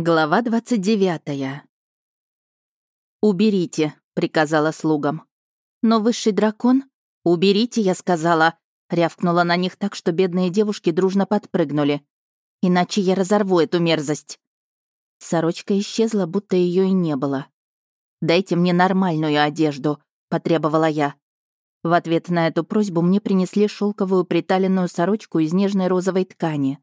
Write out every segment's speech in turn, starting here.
Глава 29. «Уберите», — приказала слугам. «Но высший дракон? Уберите, я сказала», — рявкнула на них так, что бедные девушки дружно подпрыгнули. «Иначе я разорву эту мерзость». Сорочка исчезла, будто ее и не было. «Дайте мне нормальную одежду», — потребовала я. В ответ на эту просьбу мне принесли шелковую приталенную сорочку из нежной розовой ткани.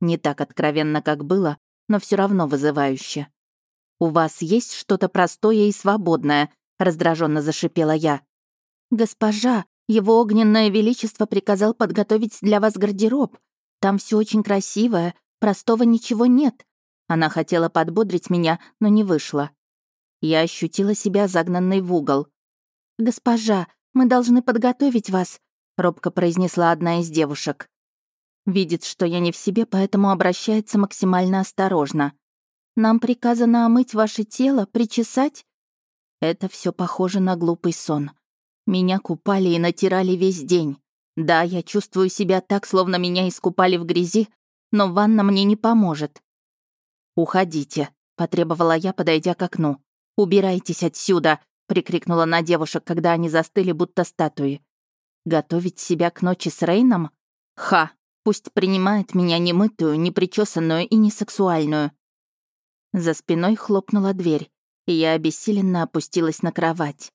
Не так откровенно, как было, но все равно вызывающе. «У вас есть что-то простое и свободное?» — раздраженно зашипела я. «Госпожа, его огненное величество приказал подготовить для вас гардероб. Там все очень красивое, простого ничего нет». Она хотела подбодрить меня, но не вышло. Я ощутила себя загнанной в угол. «Госпожа, мы должны подготовить вас», — робко произнесла одна из девушек. Видит, что я не в себе, поэтому обращается максимально осторожно. «Нам приказано омыть ваше тело, причесать?» Это все похоже на глупый сон. Меня купали и натирали весь день. Да, я чувствую себя так, словно меня искупали в грязи, но ванна мне не поможет. «Уходите», — потребовала я, подойдя к окну. «Убирайтесь отсюда», — прикрикнула на девушек, когда они застыли, будто статуи. «Готовить себя к ночи с Рейном? Ха, Пусть принимает меня немытую, непричесанную и несексуальную. За спиной хлопнула дверь, и я обессиленно опустилась на кровать.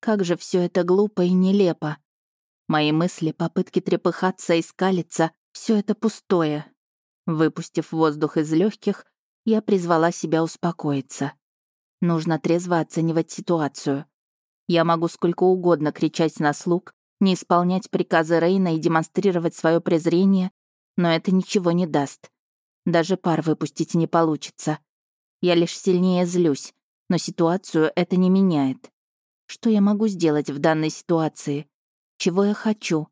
Как же все это глупо и нелепо. Мои мысли, попытки трепыхаться и скалиться — все это пустое. Выпустив воздух из легких, я призвала себя успокоиться. Нужно трезво оценивать ситуацию. Я могу сколько угодно кричать на слуг, не исполнять приказы Рейна и демонстрировать свое презрение, но это ничего не даст. Даже пар выпустить не получится. Я лишь сильнее злюсь, но ситуацию это не меняет. Что я могу сделать в данной ситуации? Чего я хочу?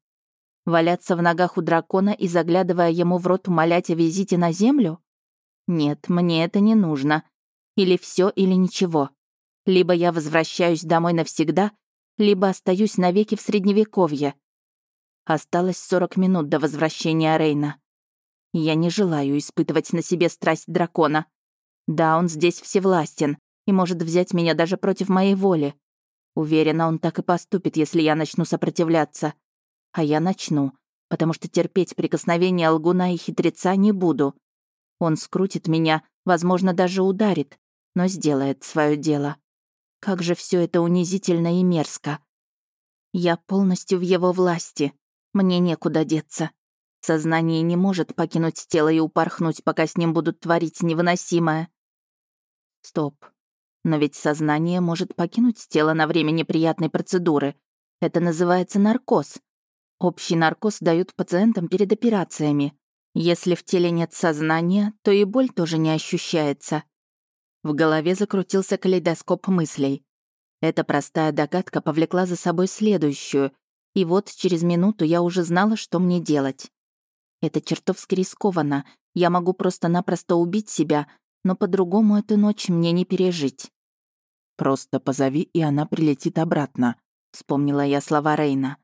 Валяться в ногах у дракона и, заглядывая ему в рот, умолять о визите на землю? Нет, мне это не нужно. Или все, или ничего. Либо я возвращаюсь домой навсегда, либо остаюсь навеки в Средневековье. Осталось 40 минут до возвращения Рейна. Я не желаю испытывать на себе страсть дракона. Да, он здесь всевластен и может взять меня даже против моей воли. Уверена, он так и поступит, если я начну сопротивляться. А я начну, потому что терпеть прикосновения лгуна и хитреца не буду. Он скрутит меня, возможно, даже ударит, но сделает свое дело. Как же все это унизительно и мерзко. Я полностью в его власти. Мне некуда деться. Сознание не может покинуть тело и упорхнуть, пока с ним будут творить невыносимое. Стоп. Но ведь сознание может покинуть тело на время неприятной процедуры. Это называется наркоз. Общий наркоз дают пациентам перед операциями. Если в теле нет сознания, то и боль тоже не ощущается. В голове закрутился калейдоскоп мыслей. Эта простая догадка повлекла за собой следующую, и вот через минуту я уже знала, что мне делать. Это чертовски рискованно. Я могу просто-напросто убить себя, но по-другому эту ночь мне не пережить. «Просто позови, и она прилетит обратно», — вспомнила я слова Рейна.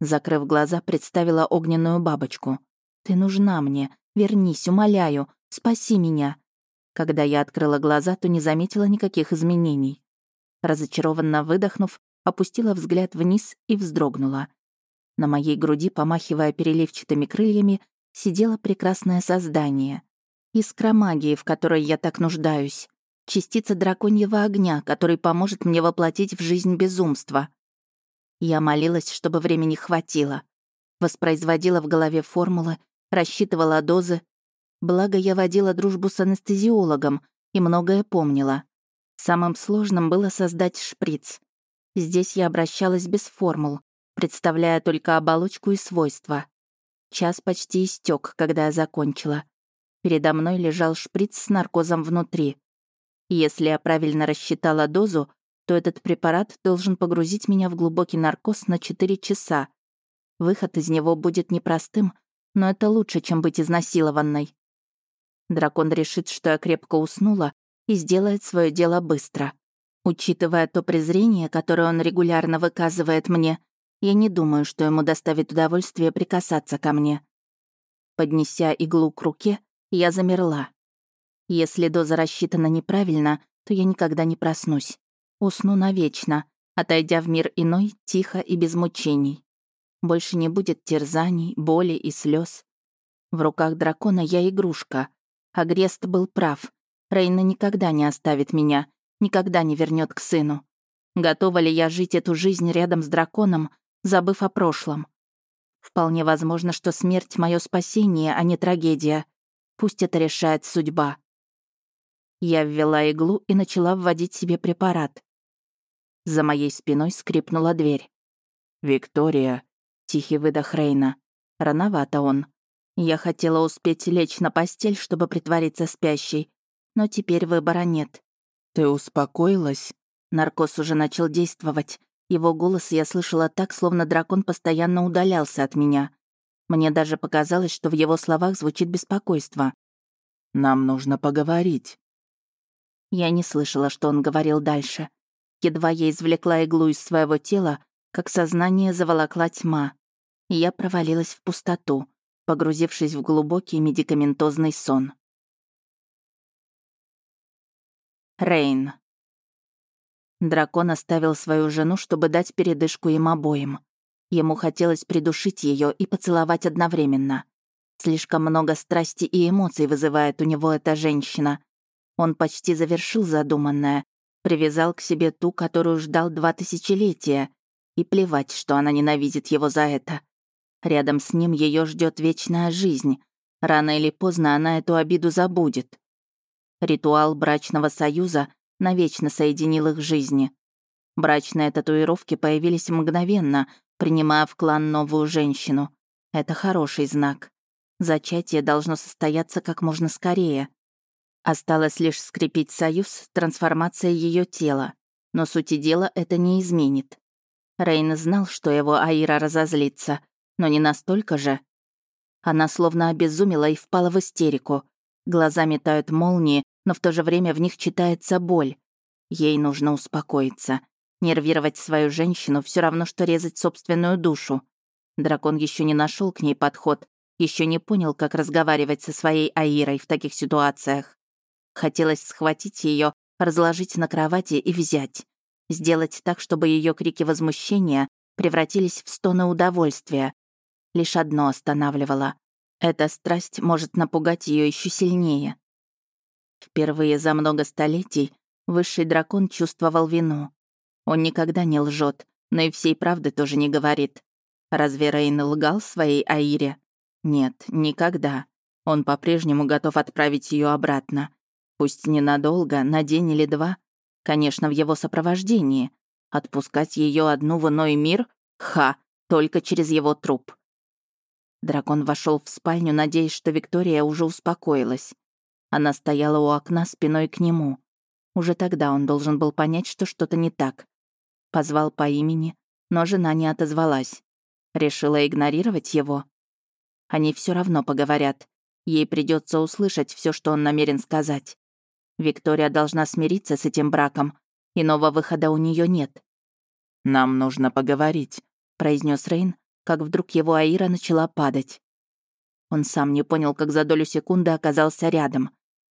Закрыв глаза, представила огненную бабочку. «Ты нужна мне. Вернись, умоляю. Спаси меня». Когда я открыла глаза, то не заметила никаких изменений. Разочарованно выдохнув, опустила взгляд вниз и вздрогнула. На моей груди, помахивая переливчатыми крыльями, сидело прекрасное создание. Искра магии, в которой я так нуждаюсь. Частица драконьего огня, который поможет мне воплотить в жизнь безумство. Я молилась, чтобы времени хватило. Воспроизводила в голове формулы, рассчитывала дозы, Благо, я водила дружбу с анестезиологом и многое помнила. Самым сложным было создать шприц. Здесь я обращалась без формул, представляя только оболочку и свойства. Час почти истек, когда я закончила. Передо мной лежал шприц с наркозом внутри. Если я правильно рассчитала дозу, то этот препарат должен погрузить меня в глубокий наркоз на 4 часа. Выход из него будет непростым, но это лучше, чем быть изнасилованной. Дракон решит, что я крепко уснула и сделает свое дело быстро. Учитывая то презрение, которое он регулярно выказывает мне, я не думаю, что ему доставит удовольствие прикасаться ко мне. Поднеся иглу к руке, я замерла. Если доза рассчитана неправильно, то я никогда не проснусь. Усну навечно, отойдя в мир иной, тихо и без мучений. Больше не будет терзаний, боли и слез. В руках дракона я игрушка. Агрест был прав. Рейна никогда не оставит меня, никогда не вернет к сыну. Готова ли я жить эту жизнь рядом с драконом, забыв о прошлом? Вполне возможно, что смерть — мое спасение, а не трагедия. Пусть это решает судьба. Я ввела иглу и начала вводить себе препарат. За моей спиной скрипнула дверь. «Виктория», — тихий выдох Рейна. Рановато он. Я хотела успеть лечь на постель, чтобы притвориться спящей, но теперь выбора нет. «Ты успокоилась?» Наркоз уже начал действовать. Его голос я слышала так, словно дракон постоянно удалялся от меня. Мне даже показалось, что в его словах звучит беспокойство. «Нам нужно поговорить». Я не слышала, что он говорил дальше. Едва я извлекла иглу из своего тела, как сознание заволокла тьма, и я провалилась в пустоту, погрузившись в глубокий медикаментозный сон. Рейн. Дракон оставил свою жену, чтобы дать передышку им обоим. Ему хотелось придушить ее и поцеловать одновременно. Слишком много страсти и эмоций вызывает у него эта женщина. Он почти завершил задуманное, привязал к себе ту, которую ждал два тысячелетия, и плевать, что она ненавидит его за это. Рядом с ним ее ждет вечная жизнь. Рано или поздно она эту обиду забудет. Ритуал брачного союза навечно соединил их жизни. Брачные татуировки появились мгновенно, принимая в клан новую женщину. Это хороший знак. Зачатие должно состояться как можно скорее. Осталось лишь скрепить союз с трансформацией ее тела, но сути дела это не изменит. Рейн знал, что его Аира разозлится, но не настолько же. Она словно обезумела и впала в истерику. Глаза метают молнии, но в то же время в них читается боль. Ей нужно успокоиться. Нервировать свою женщину все равно, что резать собственную душу. Дракон еще не нашел к ней подход, еще не понял, как разговаривать со своей Аирой в таких ситуациях. Хотелось схватить ее, разложить на кровати и взять. Сделать так, чтобы ее крики возмущения превратились в стоны удовольствия. Лишь одно останавливало. Эта страсть может напугать ее еще сильнее. Впервые за много столетий высший дракон чувствовал вину. Он никогда не лжет, но и всей правды тоже не говорит. Разве Рейн лгал своей Аире? Нет, никогда. Он по-прежнему готов отправить ее обратно. Пусть ненадолго, на день или два. Конечно, в его сопровождении. Отпускать ее одну в иной мир? Ха! Только через его труп. Дракон вошел в спальню, надеясь, что Виктория уже успокоилась. Она стояла у окна спиной к нему. Уже тогда он должен был понять, что что-то не так. Позвал по имени, но жена не отозвалась. Решила игнорировать его. Они все равно поговорят. Ей придется услышать все, что он намерен сказать. Виктория должна смириться с этим браком. Иного выхода у нее нет. «Нам нужно поговорить», — произнес Рейн, как вдруг его Аира начала падать. Он сам не понял, как за долю секунды оказался рядом.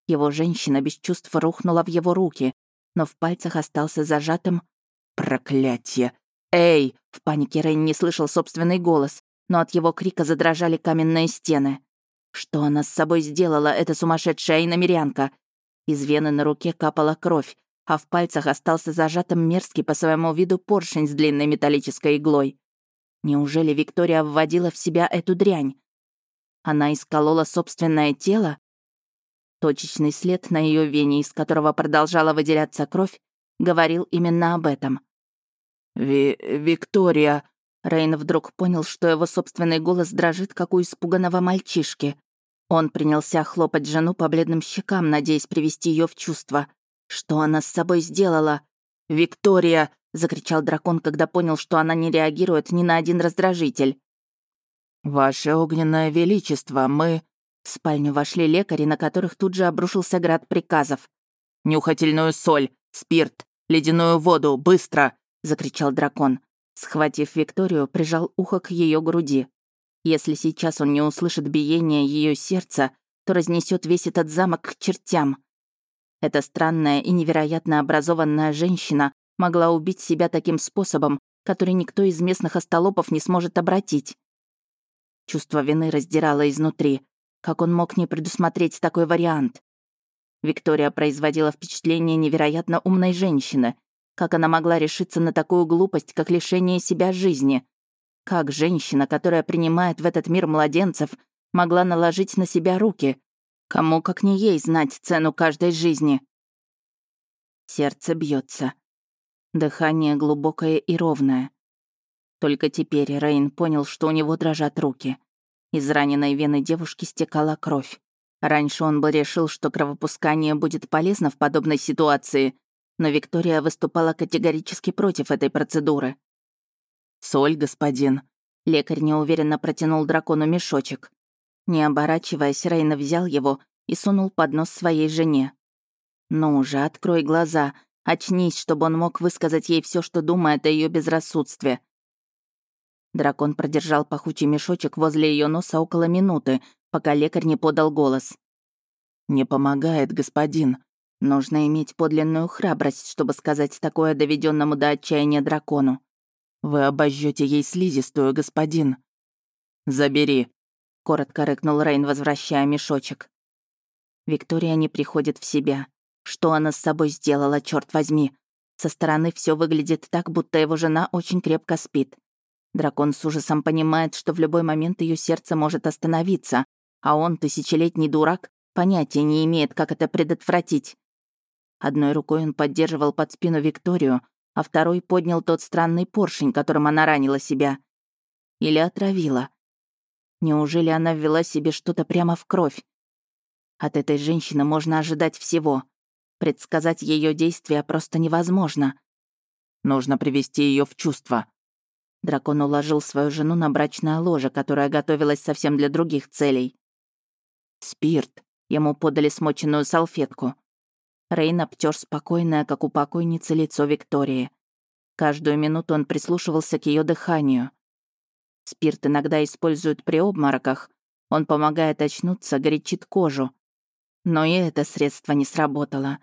Его женщина без чувств рухнула в его руки, но в пальцах остался зажатым... «Проклятье! Эй!» В панике Рейн не слышал собственный голос, но от его крика задрожали каменные стены. Что она с собой сделала, эта сумасшедшая иномерянка? Из вены на руке капала кровь, а в пальцах остался зажатым мерзкий по своему виду поршень с длинной металлической иглой. Неужели Виктория вводила в себя эту дрянь? Она исколола собственное тело? Точечный след на ее вене, из которого продолжала выделяться кровь, говорил именно об этом. Ви «Виктория!» Рейн вдруг понял, что его собственный голос дрожит, как у испуганного мальчишки. Он принялся хлопать жену по бледным щекам, надеясь привести ее в чувство. Что она с собой сделала? «Виктория!» — закричал дракон, когда понял, что она не реагирует ни на один раздражитель. «Ваше огненное величество, мы...» В спальню вошли лекари, на которых тут же обрушился град приказов. «Нюхательную соль, спирт, ледяную воду, быстро!» — закричал дракон. Схватив Викторию, прижал ухо к ее груди. Если сейчас он не услышит биения ее сердца, то разнесет весь этот замок к чертям. Эта странная и невероятно образованная женщина могла убить себя таким способом, который никто из местных остолопов не сможет обратить. Чувство вины раздирало изнутри. Как он мог не предусмотреть такой вариант? Виктория производила впечатление невероятно умной женщины. Как она могла решиться на такую глупость, как лишение себя жизни? Как женщина, которая принимает в этот мир младенцев, могла наложить на себя руки? Кому, как не ей, знать цену каждой жизни? Сердце бьется. Дыхание глубокое и ровное. Только теперь Рейн понял, что у него дрожат руки. Из раненой вены девушки стекала кровь. Раньше он бы решил, что кровопускание будет полезно в подобной ситуации, но Виктория выступала категорически против этой процедуры. «Соль, господин». Лекарь неуверенно протянул дракону мешочек. Не оборачиваясь, Рейна взял его и сунул под нос своей жене. «Ну уже открой глаза, Очнись, чтобы он мог высказать ей все, что думает о ее безрассудстве. Дракон продержал пахучий мешочек возле ее носа около минуты, пока лекарь не подал голос. «Не помогает, господин. Нужно иметь подлинную храбрость, чтобы сказать такое доведенному до отчаяния дракону. Вы обожжете ей слизистую, господин». «Забери», — коротко рыкнул Рейн, возвращая мешочек. Виктория не приходит в себя. Что она с собой сделала, черт возьми? Со стороны все выглядит так, будто его жена очень крепко спит. Дракон с ужасом понимает, что в любой момент ее сердце может остановиться, а он, тысячелетний дурак, понятия не имеет, как это предотвратить. Одной рукой он поддерживал под спину Викторию, а второй поднял тот странный поршень, которым она ранила себя. Или отравила. Неужели она ввела себе что-то прямо в кровь? От этой женщины можно ожидать всего. Предсказать ее действия просто невозможно. Нужно привести ее в чувство. Дракон уложил свою жену на брачное ложе, которое готовилось совсем для других целей. Спирт. Ему подали смоченную салфетку. Рейн обтер спокойное, как у покойницы, лицо Виктории. Каждую минуту он прислушивался к ее дыханию. Спирт иногда используют при обмороках. Он помогает очнуться, горячит кожу. Но и это средство не сработало.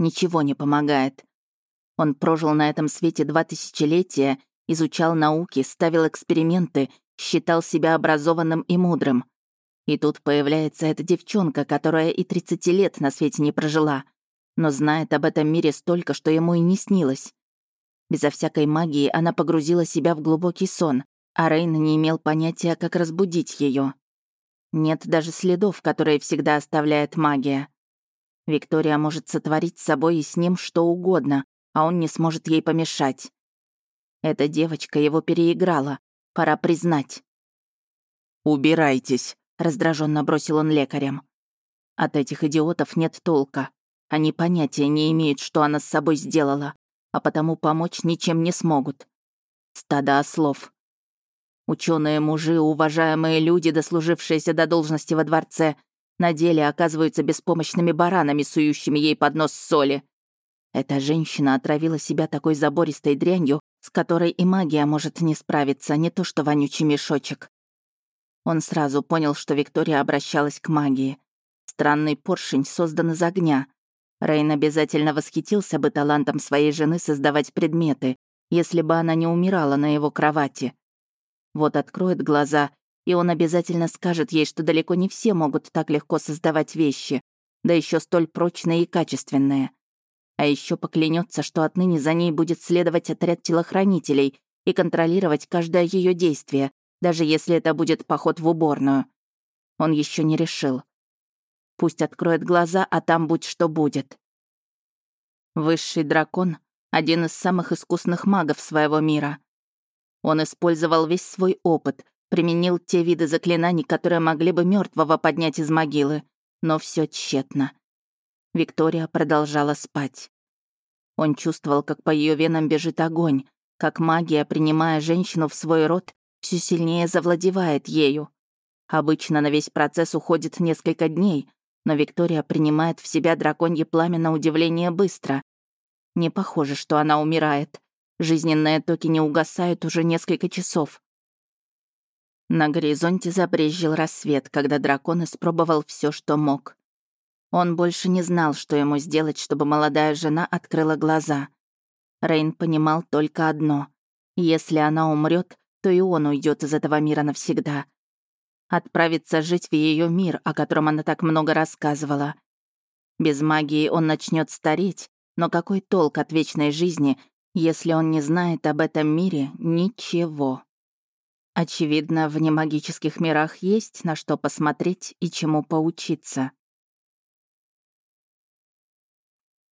Ничего не помогает. Он прожил на этом свете два тысячелетия, изучал науки, ставил эксперименты, считал себя образованным и мудрым. И тут появляется эта девчонка, которая и 30 лет на свете не прожила, но знает об этом мире столько, что ему и не снилось. Безо всякой магии она погрузила себя в глубокий сон, а Рейн не имел понятия, как разбудить ее. Нет даже следов, которые всегда оставляет магия. Виктория может сотворить с собой и с ним что угодно, а он не сможет ей помешать. Эта девочка его переиграла. Пора признать. «Убирайтесь», — раздраженно бросил он лекарям. От этих идиотов нет толка. Они понятия не имеют, что она с собой сделала, а потому помочь ничем не смогут. Стадо ослов. Ученые мужи, уважаемые люди, дослужившиеся до должности во дворце, на деле оказываются беспомощными баранами, сующими ей под нос соли. Эта женщина отравила себя такой забористой дрянью, с которой и магия может не справиться, не то что вонючий мешочек. Он сразу понял, что Виктория обращалась к магии. Странный поршень создан из огня. Рейн обязательно восхитился бы талантом своей жены создавать предметы, если бы она не умирала на его кровати. Вот откроет глаза, и он обязательно скажет ей, что далеко не все могут так легко создавать вещи, да еще столь прочные и качественные. А еще поклянется, что отныне за ней будет следовать отряд телохранителей и контролировать каждое ее действие, даже если это будет поход в уборную. Он еще не решил. Пусть откроет глаза, а там будь что будет. Высший дракон — один из самых искусных магов своего мира. Он использовал весь свой опыт, применил те виды заклинаний, которые могли бы мертвого поднять из могилы, но все тщетно. Виктория продолжала спать. Он чувствовал, как по ее венам бежит огонь, как магия, принимая женщину в свой род, все сильнее завладевает ею. Обычно на весь процесс уходит несколько дней, но Виктория принимает в себя драконье пламя на удивление быстро. Не похоже, что она умирает. Жизненные токи не угасают уже несколько часов. На горизонте забрезжил рассвет, когда дракон испробовал все, что мог. Он больше не знал, что ему сделать, чтобы молодая жена открыла глаза. Рейн понимал только одно. Если она умрет, то и он уйдет из этого мира навсегда. Отправиться жить в ее мир, о котором она так много рассказывала. Без магии он начнет стареть, но какой толк от вечной жизни, если он не знает об этом мире ничего? Очевидно, в немагических мирах есть на что посмотреть и чему поучиться.